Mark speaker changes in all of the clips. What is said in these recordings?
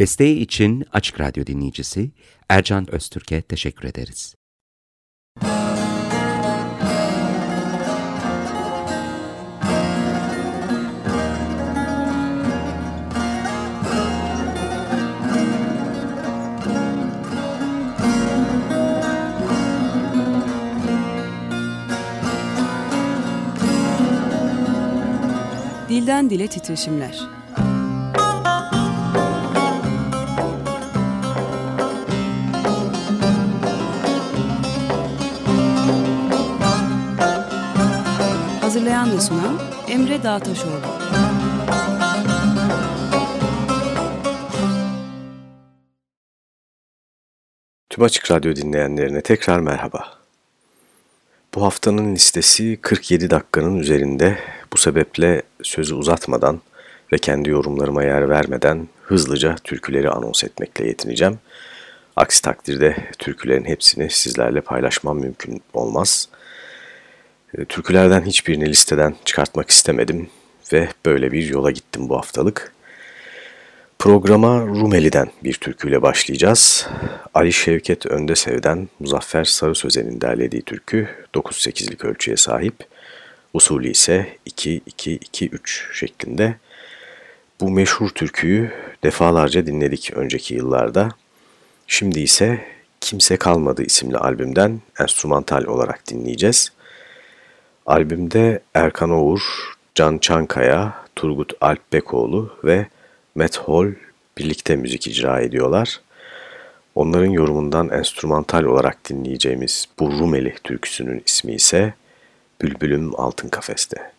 Speaker 1: Desteği için Açık Radyo dinleyicisi Ercan Öztürk'e teşekkür ederiz.
Speaker 2: Dilden Dile Titreşimler Hazırlayan ve sunan Emre Dağtaşoğlu.
Speaker 3: Tüm Açık Radyo dinleyenlerine tekrar merhaba. Bu haftanın listesi 47 dakikanın üzerinde. Bu sebeple sözü uzatmadan ve kendi yorumlarıma yer vermeden hızlıca türküleri anons etmekle yetineceğim. Aksi takdirde türkülerin hepsini sizlerle paylaşmam mümkün olmaz. E, türkülerden hiçbirini listeden çıkartmak istemedim ve böyle bir yola gittim bu haftalık. Programa Rumeli'den bir türküyle başlayacağız. Ali Şevket Öndesev'den Muzaffer Sarı Sözen'in derlediği türkü 9-8'lik ölçüye sahip. Usulü ise 2-2-2-3 şeklinde. Bu meşhur türküyü defalarca dinledik önceki yıllarda. Şimdi ise Kimse Kalmadı isimli albümden enstrümantal olarak dinleyeceğiz. Albümde Erkan Oğur, Can Çankaya, Turgut Alpbekoğlu ve Matt Hall birlikte müzik icra ediyorlar. Onların yorumundan enstrümantal olarak dinleyeceğimiz bu Rumeli türküsünün ismi ise Bülbülüm Altın Kafeste.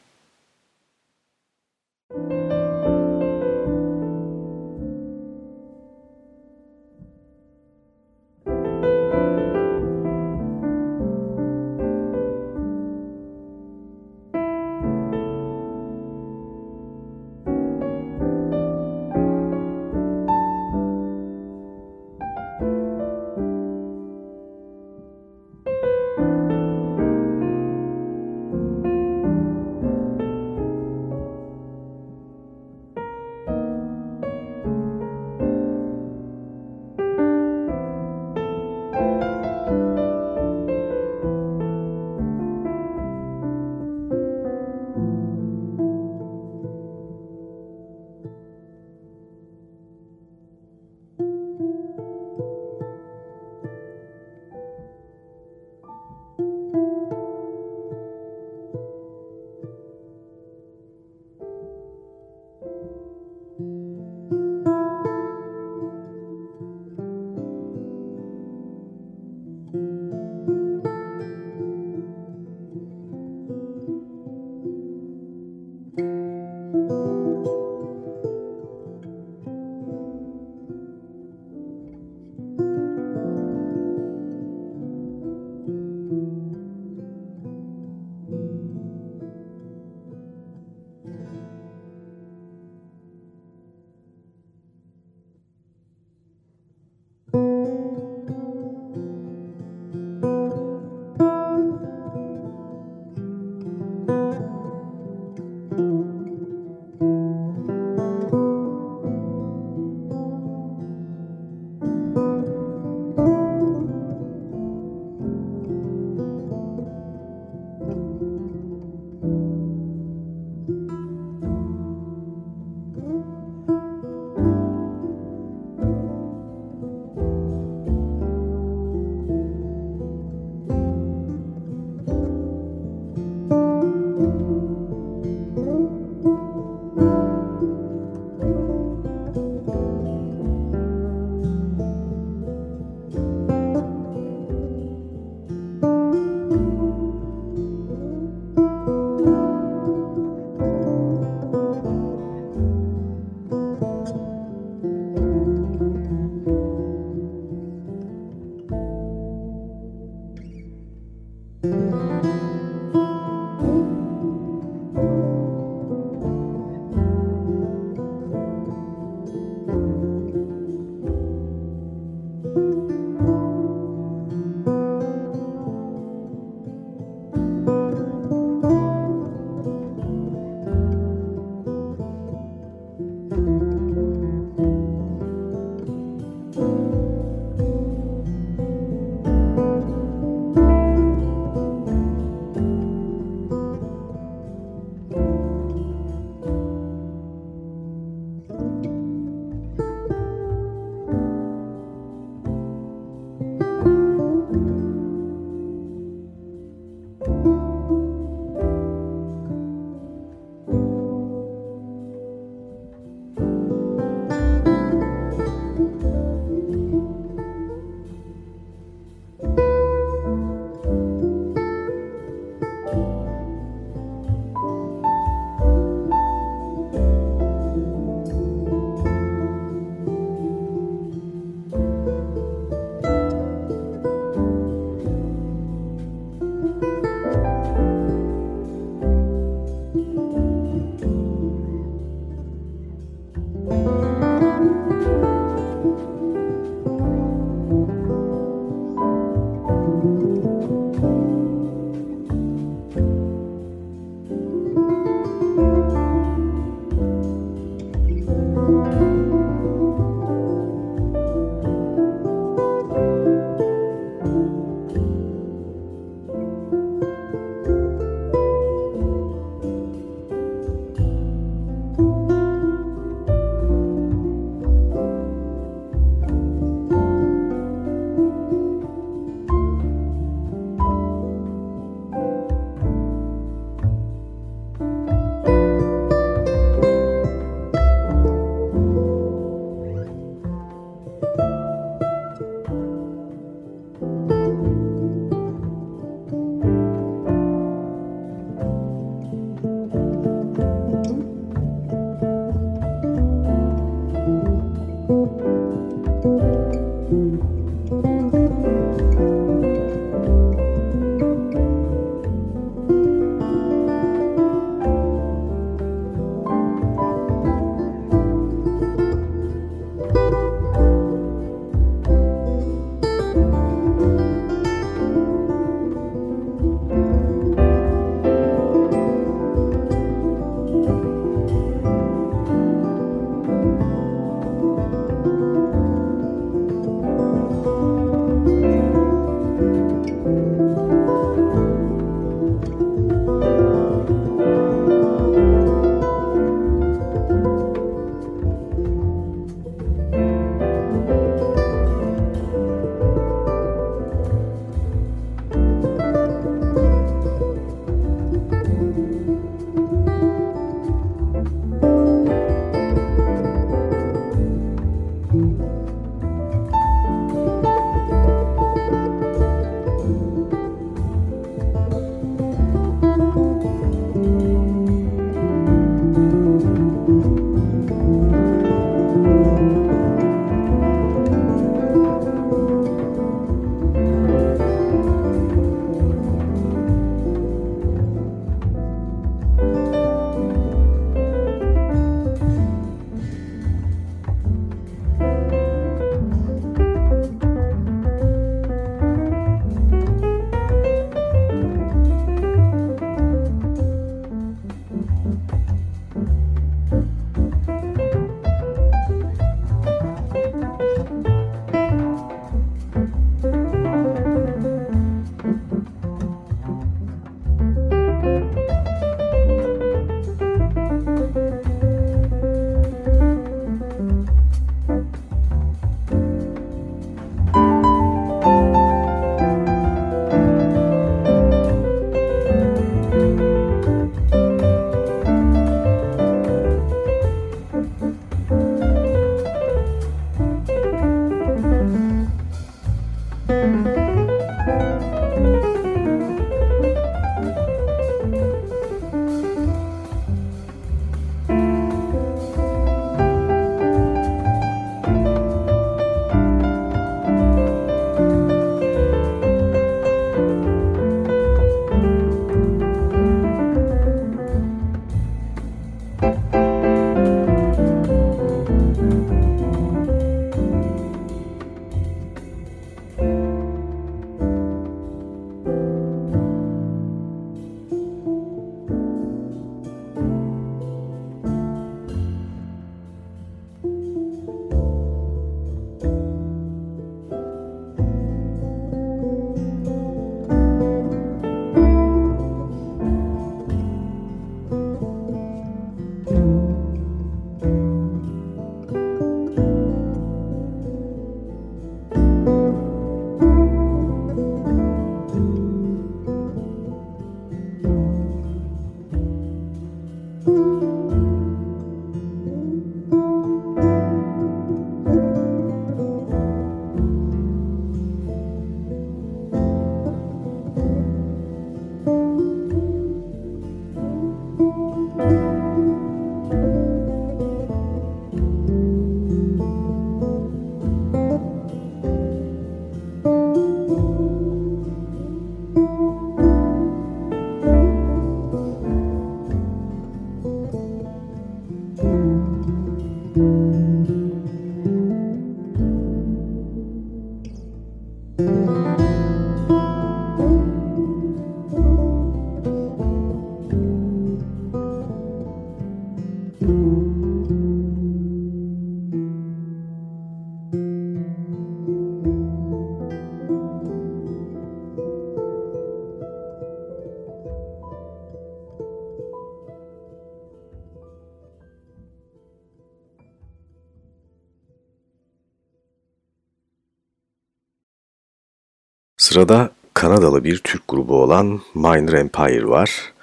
Speaker 4: Sırada Kanadalı bir Türk grubu olan Minor Empire var.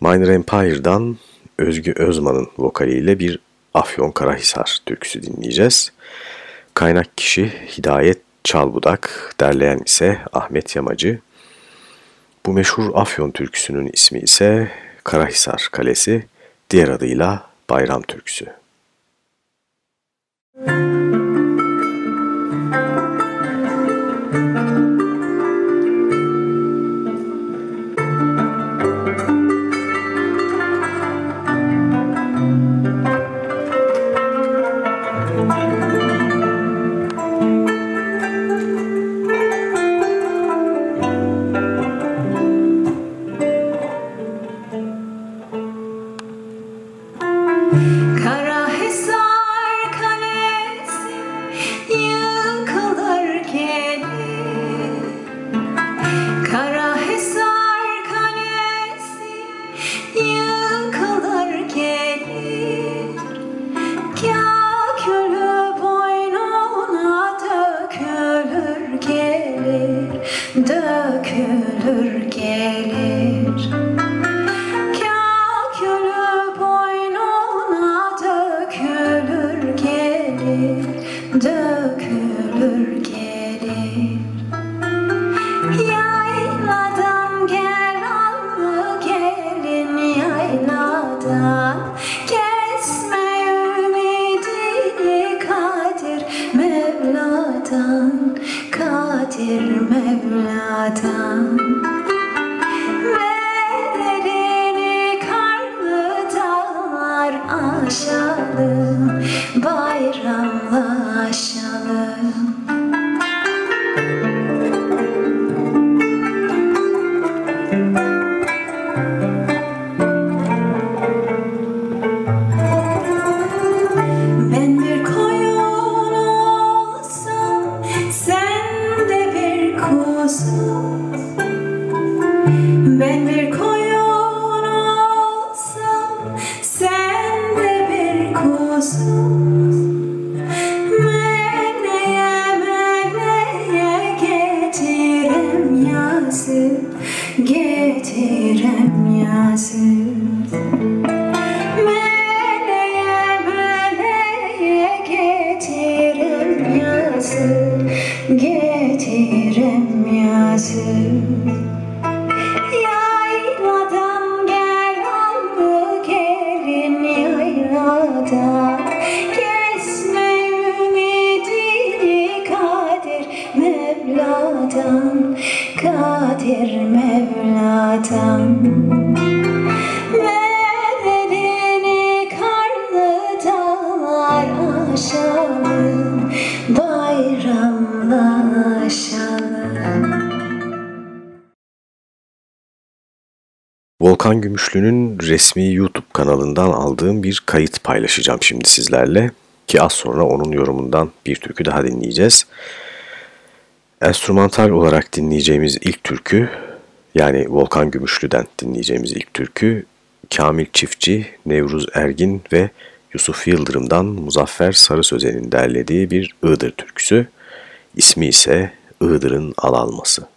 Speaker 4: Minor Empire'dan Özgü Özman'ın vokaliyle bir Afyon Karahisar türküsü dinleyeceğiz. Kaynak kişi Hidayet Çalbudak, derleyen ise Ahmet Yamacı. Bu meşhur Afyon türküsünün ismi ise Karahisar Kalesi, diğer adıyla Bayram Türküsü. Müzik Ven, Volkan Gümüşlü'nün resmi YouTube kanalından aldığım bir kayıt paylaşacağım şimdi sizlerle. Ki az sonra onun yorumundan bir türkü daha dinleyeceğiz. Enstrümantal olarak dinleyeceğimiz ilk türkü, yani Volkan Gümüşlü'den dinleyeceğimiz ilk türkü, Kamil Çiftçi, Nevruz Ergin ve Yusuf Yıldırım'dan Muzaffer Sarı Sözen'in derlediği bir Iğdır türküsü. İsmi ise Iğdır'ın Alalması.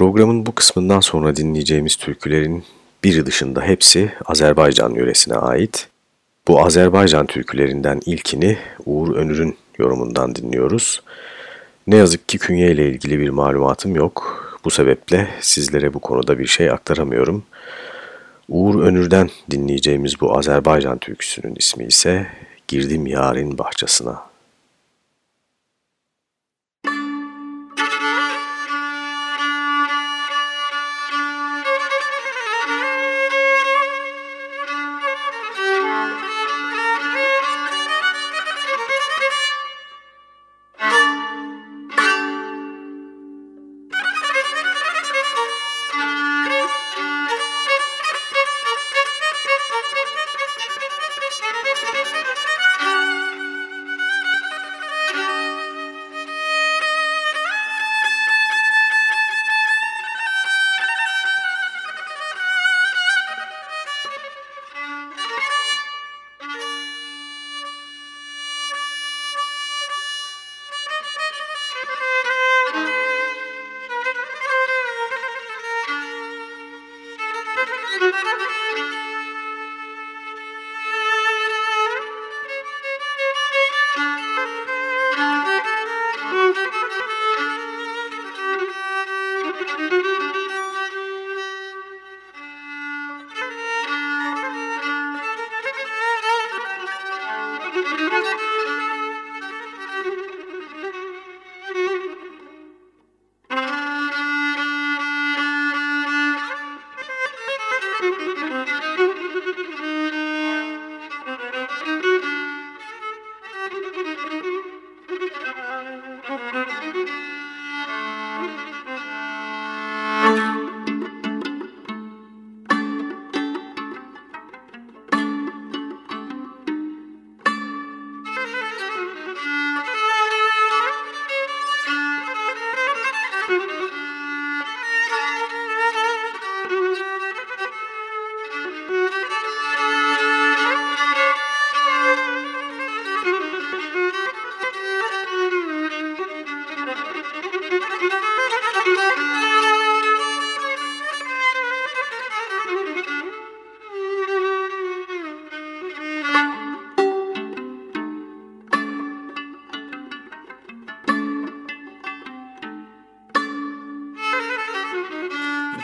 Speaker 3: Programın bu kısmından sonra dinleyeceğimiz türkülerin biri dışında hepsi Azerbaycan yöresine ait. Bu Azerbaycan türkülerinden ilkini Uğur Önür'ün yorumundan dinliyoruz. Ne yazık ki künye ile ilgili bir malumatım yok. Bu sebeple sizlere bu konuda bir şey aktaramıyorum. Uğur Önür'den dinleyeceğimiz bu Azerbaycan türküsünün ismi ise Girdim Yarın Bahçesine.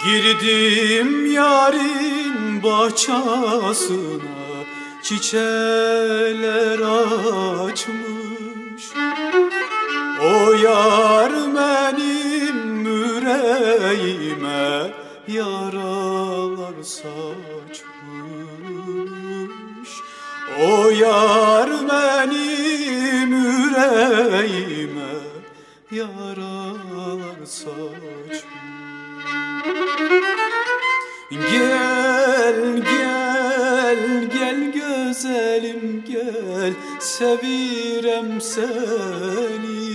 Speaker 5: Girdim yarın bahçesine Çiçeler açmış. O yar benim yüreğime Yaralar saçmış. O yar benim yüreğime sevirem seni.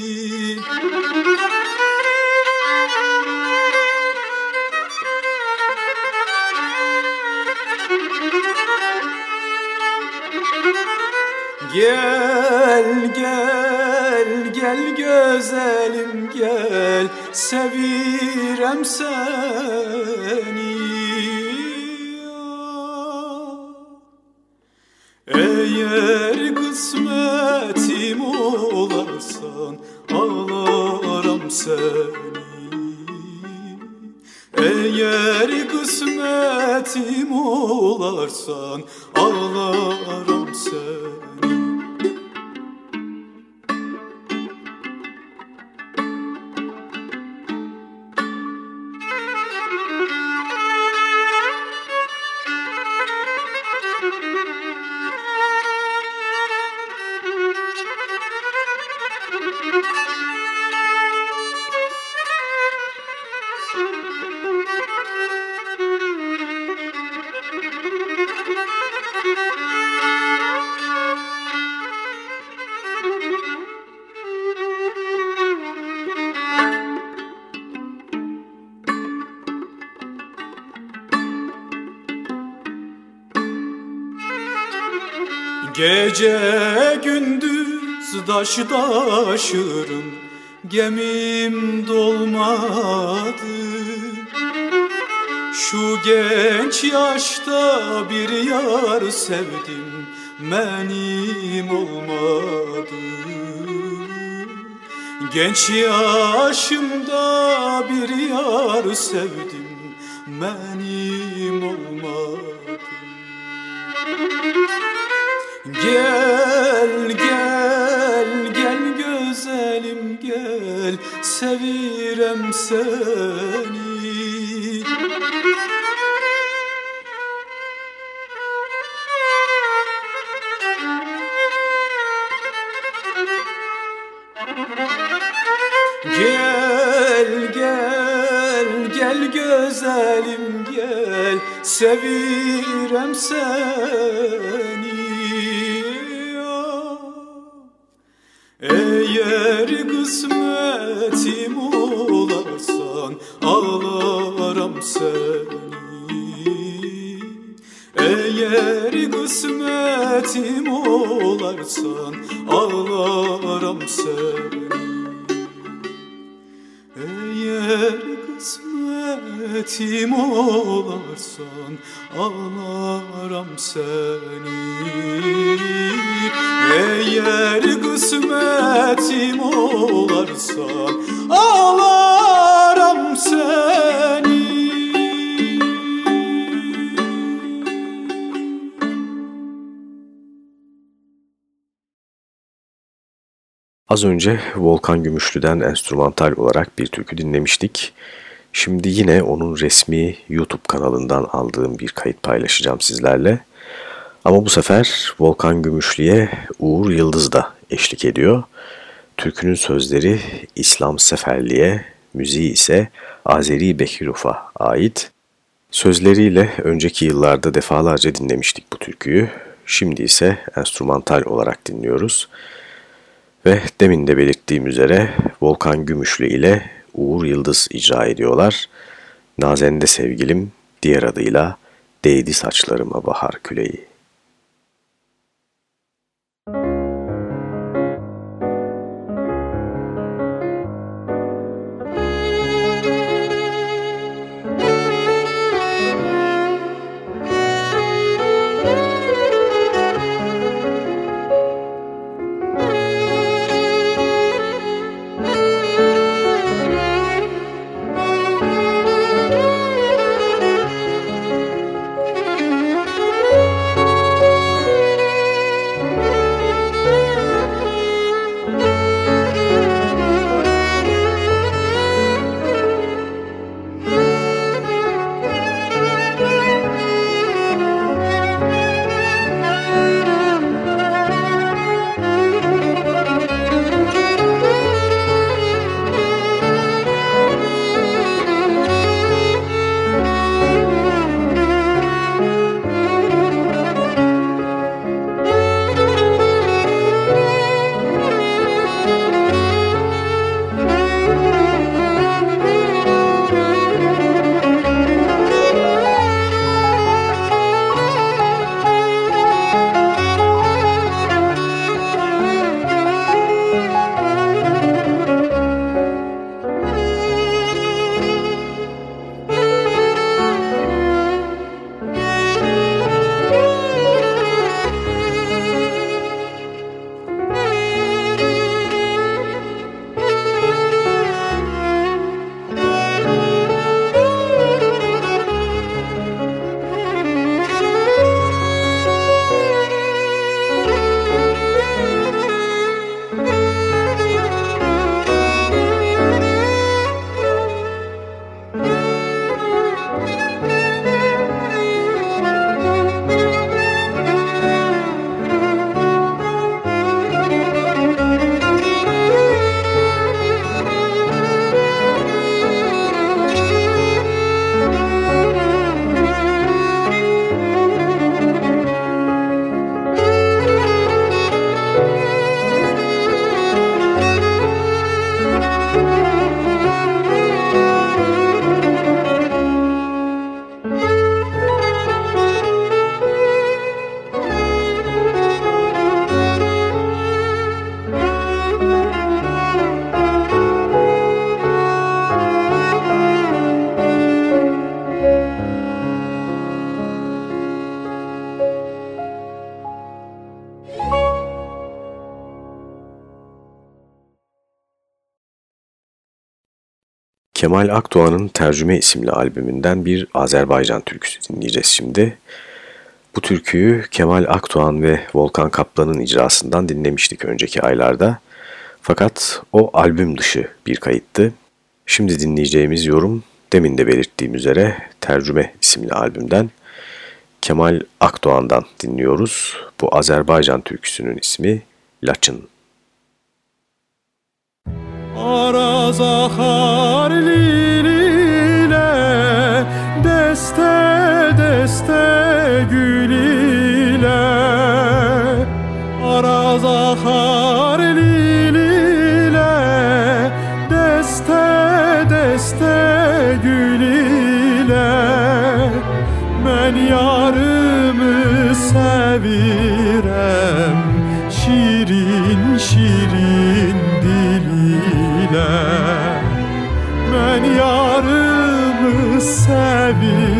Speaker 5: Gel gel gel güzelim gel sevirem seni olarsan Gece gündüz daş taşırım Gemim dolmadı. Şu genç yaşta bir yar sevdim Benim olmadı. Genç yaşımda bir yar sevdim olarsan ağlarım seni. Eğer kısmetim olarsan ağlarım seni. Eğer kısmetim olarsan ağlarım
Speaker 3: Az önce Volkan Gümüşlü'den enstrümantal olarak bir türkü dinlemiştik. Şimdi yine onun resmi YouTube kanalından aldığım bir kayıt paylaşacağım sizlerle. Ama bu sefer Volkan Gümüşlü'ye Uğur Yıldız da eşlik ediyor. Türkünün sözleri İslam Seferli'ye, müziği ise Azeri Bekiruf'a ait. Sözleriyle önceki yıllarda defalarca dinlemiştik bu türküyü. Şimdi ise enstrümantal olarak dinliyoruz. Ve demin de belirttiğim üzere Volkan Gümüşlü ile Uğur Yıldız icra ediyorlar. Nazende sevgilim diğer adıyla Değdi saçlarıma bahar küleği. Kemal Akdoğan'ın Tercüme isimli albümünden bir Azerbaycan türküsü dinleyeceğiz şimdi. Bu türküyü Kemal Akdoğan ve Volkan Kaplan'ın icrasından dinlemiştik önceki aylarda. Fakat o albüm dışı bir kayıttı. Şimdi dinleyeceğimiz yorum demin de belirttiğim üzere Tercüme isimli albümden Kemal Akdoğan'dan dinliyoruz. Bu Azerbaycan türküsünün ismi Laçın.
Speaker 6: Araz ahar liline Deste deste gül ile Araz ahar liline Deste deste gül ile Ben yarımı sevirem Şirin şirin yarımı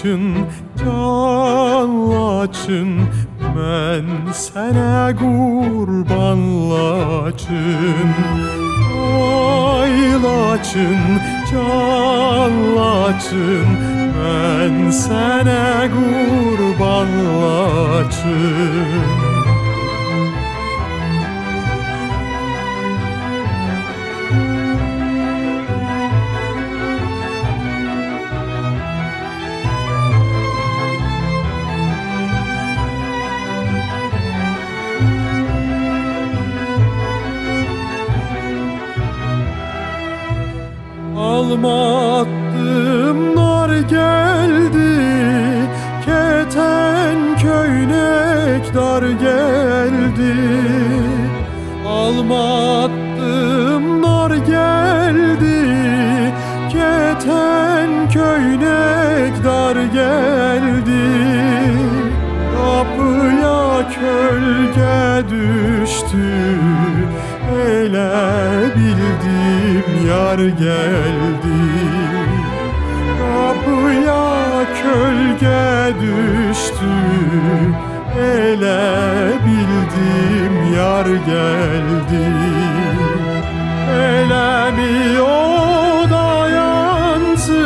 Speaker 6: laçın can laçın Ben sənə qurban laçın Ay laçın can laçın Ben sənə qurban geldi. Keten köynek dar geldi. Kapıya kölge düştü. Ele bildim yar geldi. Kapıya kölge düştü. Ele bildim yar geldi Ele mi o dayansın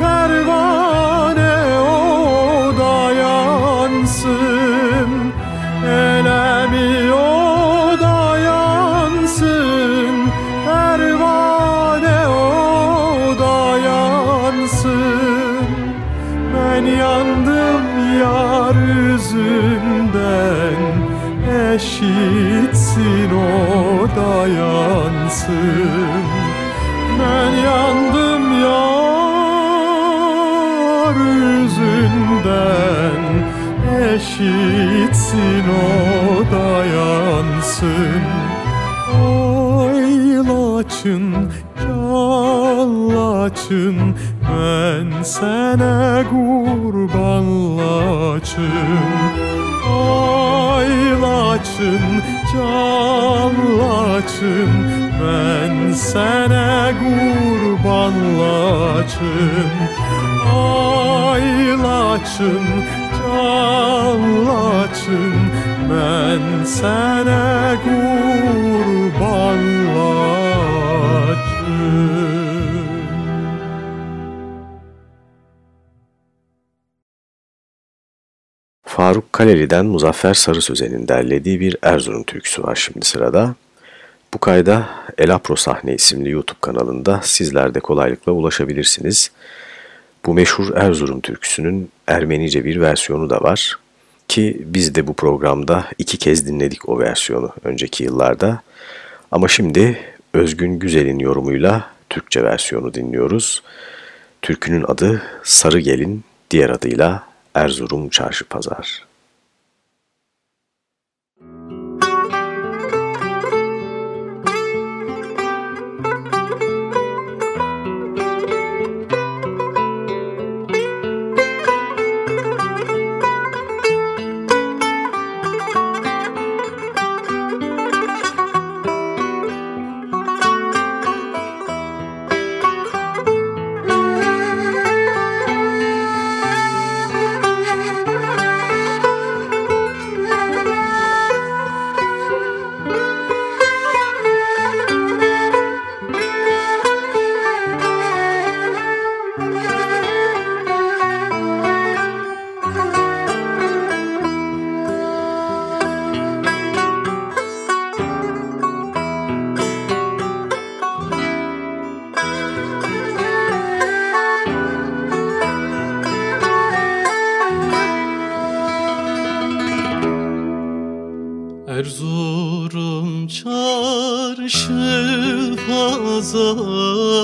Speaker 6: Pervane o dayansın Ele mi o dayansın Pervane Ben yandım yar yüzünden Eşitsin o dayansın Ben yandım yar yüzünden. Eşitsin o dayansın. Ay laçın, Ben sənə qurban laçın Ay Ben sənə qurban laçın Ay laçın, can laçın Ben sənə qurban laçın
Speaker 3: Faruk Kaleli'den Muzaffer Sarı Sözen'in derlediği bir Erzurum türküsü var şimdi sırada. Bu kayda Elapro Sahne isimli YouTube kanalında sizler de kolaylıkla ulaşabilirsiniz. Bu meşhur Erzurum türküsünün Ermenice bir versiyonu da var ki biz de bu programda iki kez dinledik o versiyonu önceki yıllarda. Ama şimdi Özgün Güzel'in yorumuyla Türkçe versiyonu dinliyoruz. Türkünün adı Sarı Gelin, diğer adıyla Erzurum Çarşı Pazar.
Speaker 7: çarşı pazar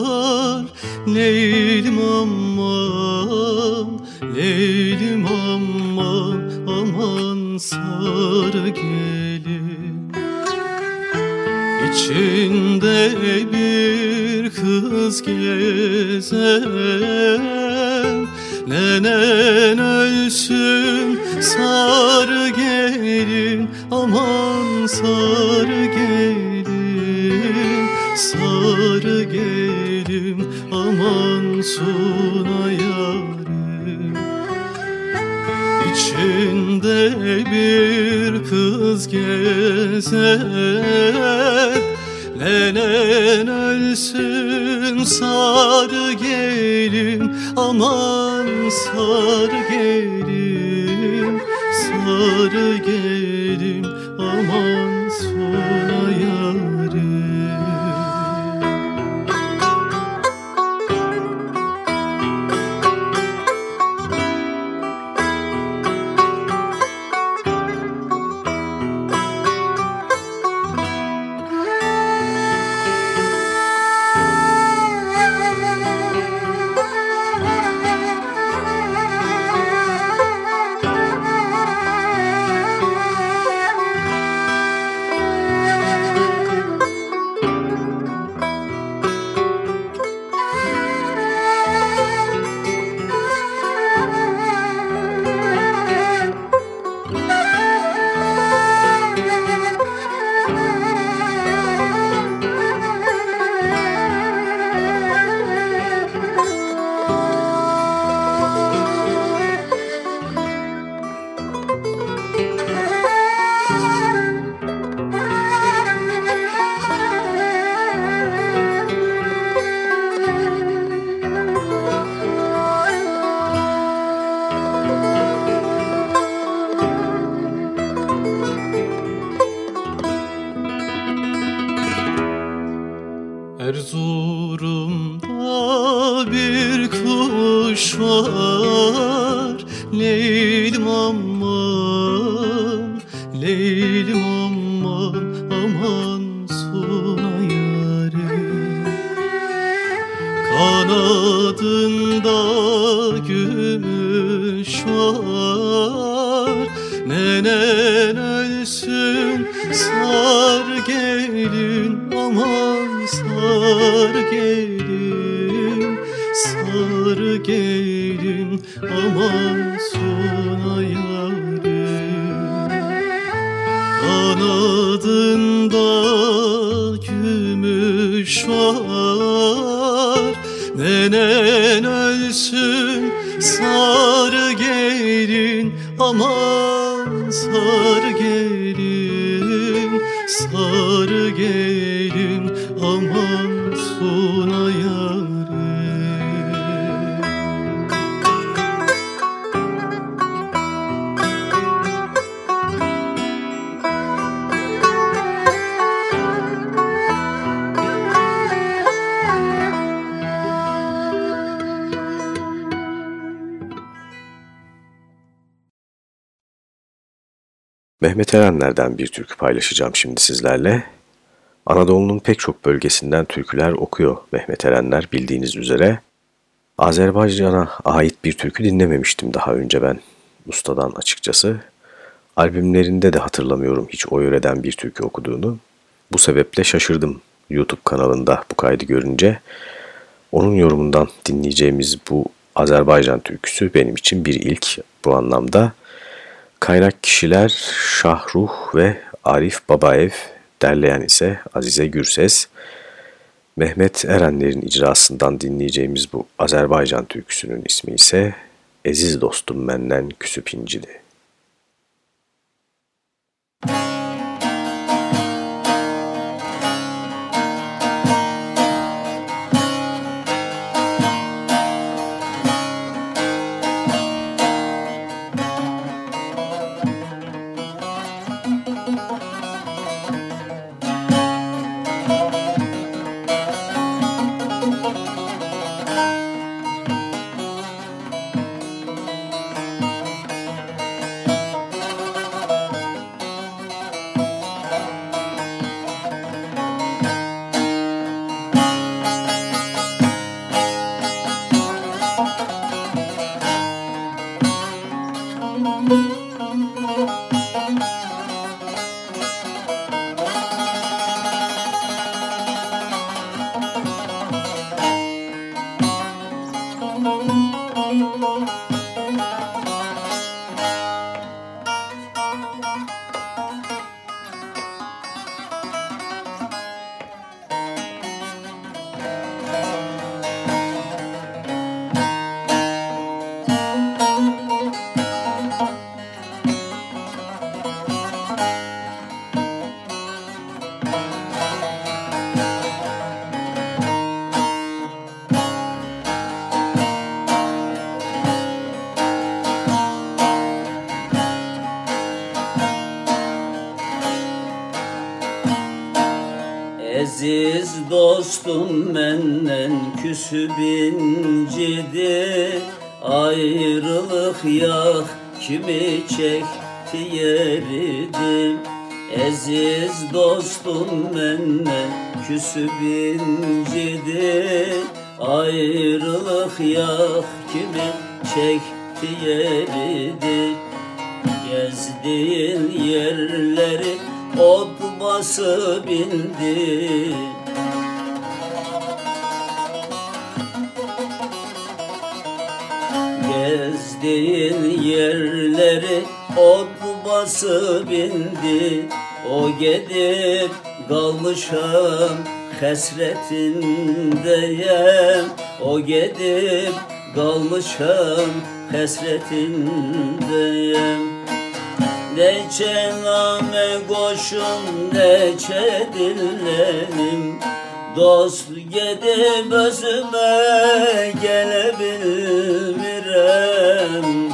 Speaker 7: Leylim aman, leylim aman Aman sarı gelin. İçinde bir kız gezen Nenen ölsün sarı gelin aman sarı gelin sarı gelim aman suna yarim İçinde bir kız gezer Lenen ölsün sarı gelim aman sarı gelim sarı gelim
Speaker 3: Mehmet Erenler'den bir türkü paylaşacağım şimdi sizlerle. Anadolu'nun pek çok bölgesinden türküler okuyor Mehmet Erenler bildiğiniz üzere. Azerbaycan'a ait bir türkü dinlememiştim daha önce ben ustadan açıkçası. Albümlerinde de hatırlamıyorum hiç o yöreden bir türkü okuduğunu. Bu sebeple şaşırdım YouTube kanalında bu kaydı görünce. Onun yorumundan dinleyeceğimiz bu Azerbaycan türküsü benim için bir ilk bu anlamda. Kaynak kişiler Şahruh ve Arif Babaev, derleyen ise Azize Gürses. Mehmet Erenler'in icrasından dinleyeceğimiz bu Azerbaycan türküsünün ismi ise Eziz Dostum Menden Küsüp İncidi.
Speaker 8: Küsüp incidi Ayrılık yak kimi çekti yeridim Eziz dostum menden küsüp incidi Ayrılık yak kimi çekti yeridi Gezdiğin yerleri ot bası bindi Gezdiğin yerleri ot bası bindi O gidip kalmışam hasretindeyem O gidip kalmışam hasretindeyem Neçe name koşum neçe dillerim Dost gidip özüme gelebilmirem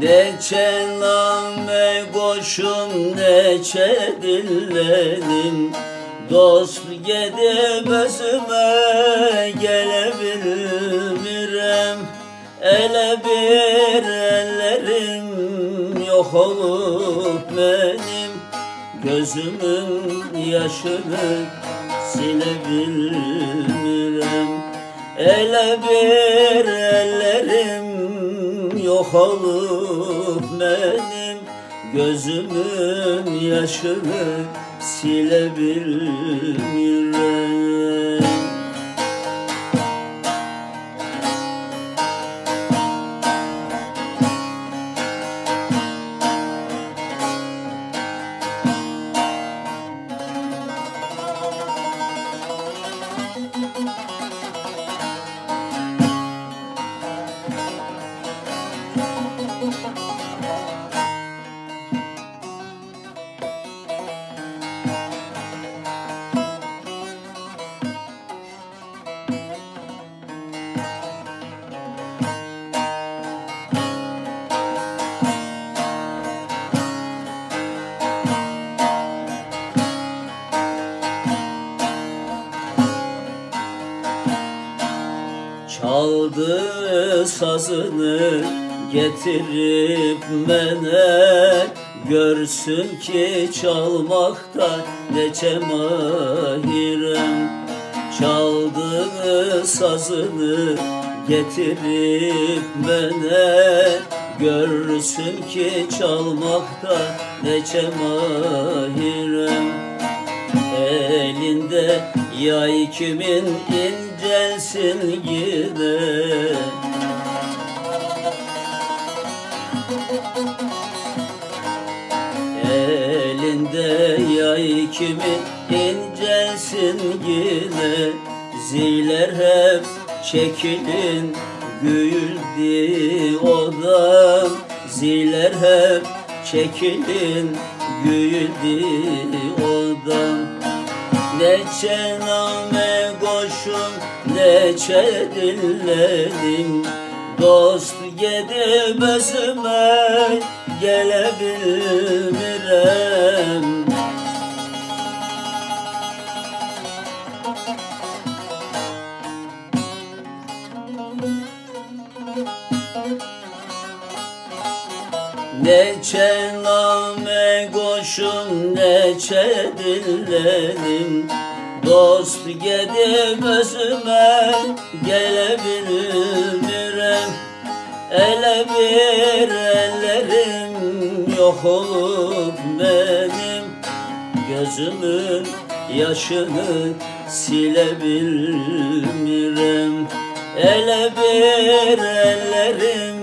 Speaker 8: Neçe name koşum neçe dillerim. Dost gidip özüme gelebilmirem Ele bir ellerim yok olup benim Gözümün yaşını silebilmirem Ele bir ellerim yok olup benim Gözümün yaşını silebilmirem Çaldı sazını getirip mene. Görsün ki çalmakta ne cemahirem Çaldı sazını getirip mene. Görsün ki çalmakta ne cemahirem Elinde yay kimin incelsin yine Elinde yay kimin incelsin yine Ziler hep çekilin güldü odam. Ziler hep çekilin güldü odam. Neçe name koşun neçe dilledim Dost gidip özüme gelebilmirem Neçe name koşun neçe dilledim Dost gidip özüme gelebilmirem Ele bir ellerim yok olup benim? Gözümün yaşını silebilmirem Ele bir ellerim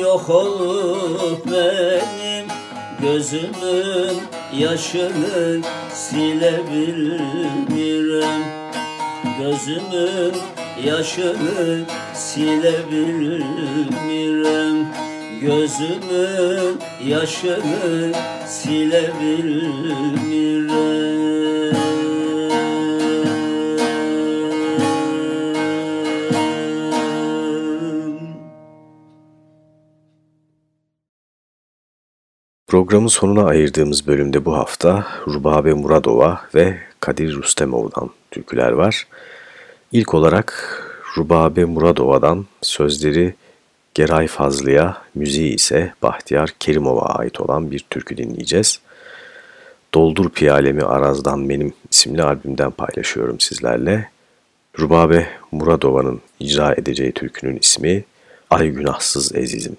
Speaker 8: yok olup benim? Gözümün yaşını silebilmirem. Gözümün yaşını silebilmirem. Gözümün yaşını silebilmirem
Speaker 3: Programın sonuna ayırdığımız bölümde bu hafta Rubabe Muradova ve Kadir Rustemov'dan türküler var. İlk olarak Rubabe Muradova'dan sözleri Geray Fazlı'ya, müziği ise Bahtiyar Kerimov'a ait olan bir türkü dinleyeceğiz. Doldur Piyalemi Araz'dan Benim isimli albümden paylaşıyorum sizlerle. Rubabe Muradova'nın icra edeceği türkünün ismi Ay Günahsız Ezizim.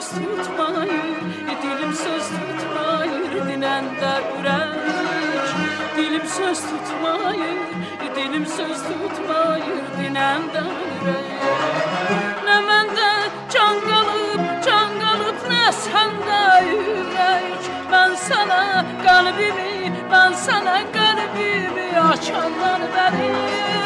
Speaker 9: Söz tutmayır, dilim söz tutmayır Dinəndə ürək Dilim söz tutmayır, dilim söz tutmayır Dinəndə ürək Nə məndə can qalıb, can qalıb, nə səndə ürək Mən sana qəlbimi, mən sana qəlbimi açandan bəri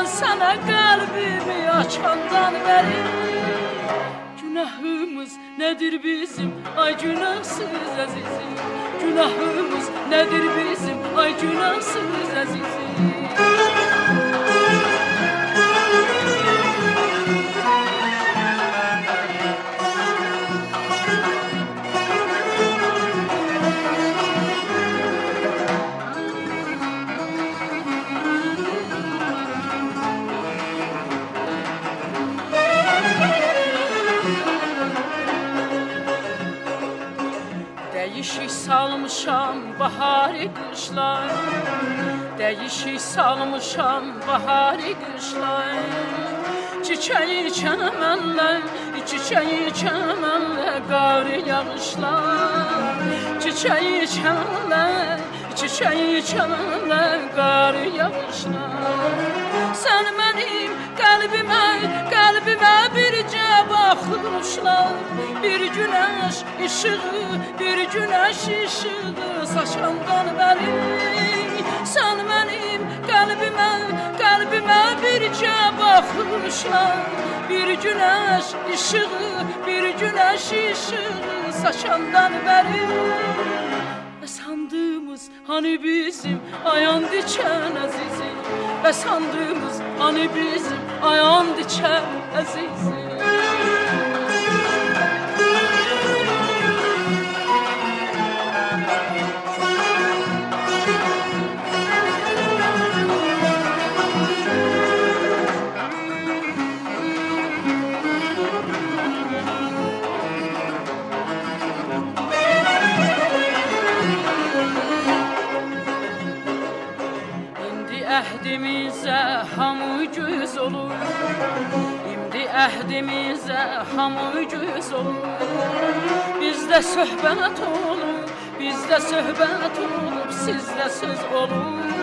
Speaker 9: mən sana qəlbimi açandan bəri Günahımız nedir bizim? Ay günahsız azizim. Günahımız nedir bizim? Ay günahsız azizim salmışam bahari qışlar Dəyişik salmışam bahari qışlar Çiçəyi çəmənlə, çiçəyi çəmənlə qar yağışlar. Çiçəyi çəmənlə, çiçəyi çalanə qar yağışına. Sən mənim qəlbimə, qəlbimə bircə baxışla Bir günəş işığı, bir günəş işığı saçandan məni Sən mənim qəlbimə, qəlbimə bircə baxışla Bir günəş işığı, bir günəş işığı saçandan məni sandığımız hani bizim ayan diken azizim. Ve sandığımız hani bizim ayan diken azizim əhdimizə hamı göz olur. İndi əhdimizə hamı göz olur. Bizdə söhbət olur Bizdə söhbət olub sizdə söz olur.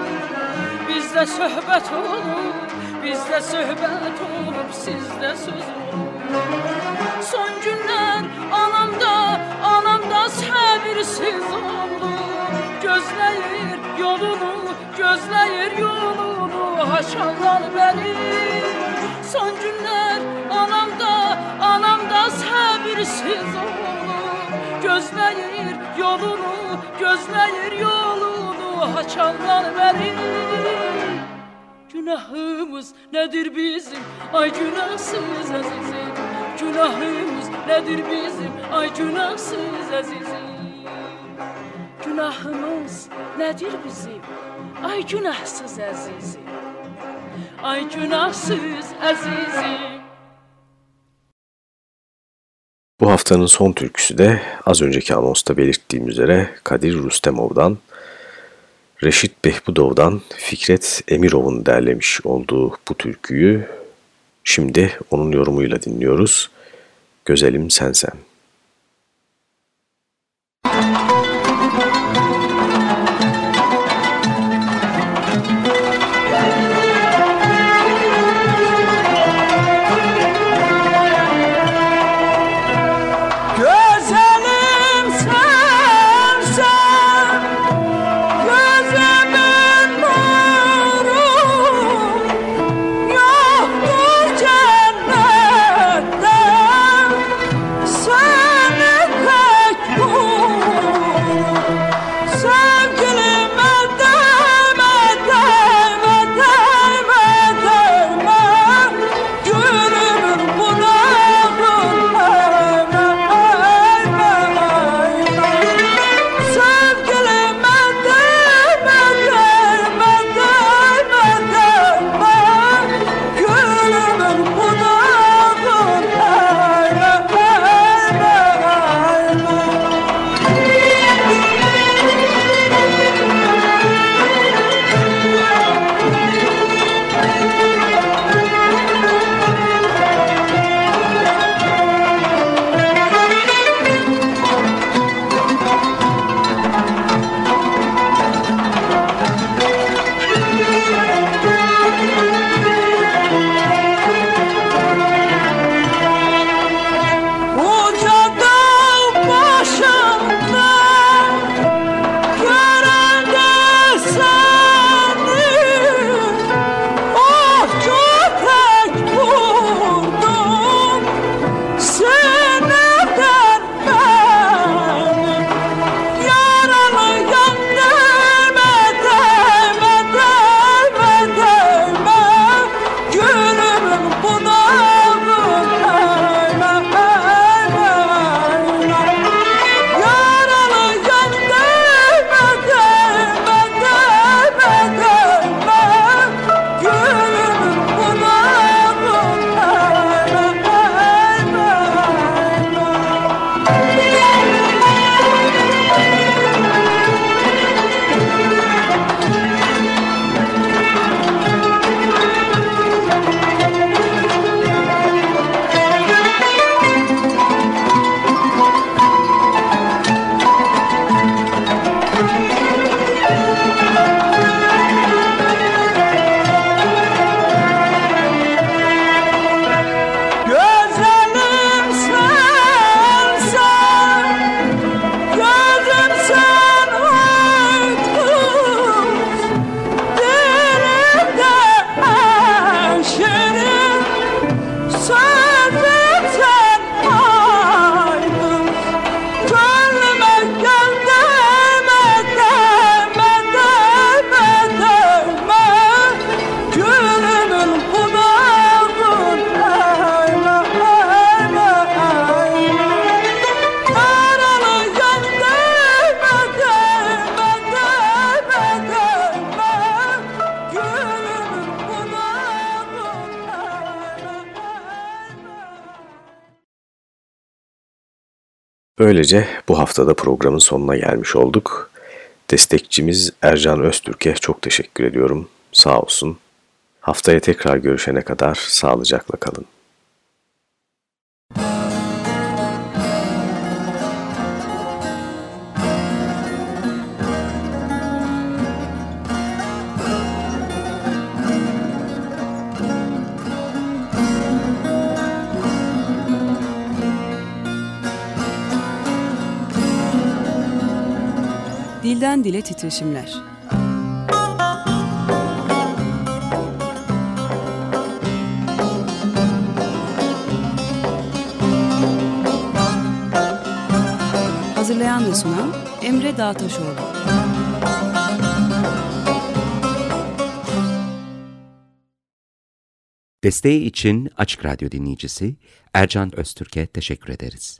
Speaker 9: Bizdə söhbət olur Bizdə söhbət olub sizdə söz olur. Son günlər anamda anamda səbirsiz oldu Gözləyir yolunu gözləyir yolunu haşallar beni. Son günlər anamda, anamda səbirsiz olur Gözləyir yolunu, gözləyir yolunu haçanlar beni. Günahımız nedir bizim, ay günahsız əzizim Günahımız nedir bizim, ay günahsız əzizim Günahımız nedir bizim, Ay günahsız əzizim. Ay günahsız əzizim.
Speaker 3: Bu haftanın son türküsü de az önceki anonsta belirttiğim üzere Kadir Rustemov'dan, Reşit Behbudov'dan Fikret Emirov'un derlemiş olduğu bu türküyü şimdi onun yorumuyla dinliyoruz. Gözelim
Speaker 10: Sen
Speaker 3: Böylece bu haftada programın sonuna gelmiş olduk. Destekçimiz Ercan Öztürk'e çok teşekkür ediyorum. Sağ olsun. Haftaya tekrar görüşene kadar sağlıcakla kalın.
Speaker 2: Dilden dile titreşimler. Hazırlayan ve sunan Emre Dağtaşoğlu.
Speaker 1: Desteği için Açık Radyo dinleyicisi Ercan Öztürk'e teşekkür ederiz.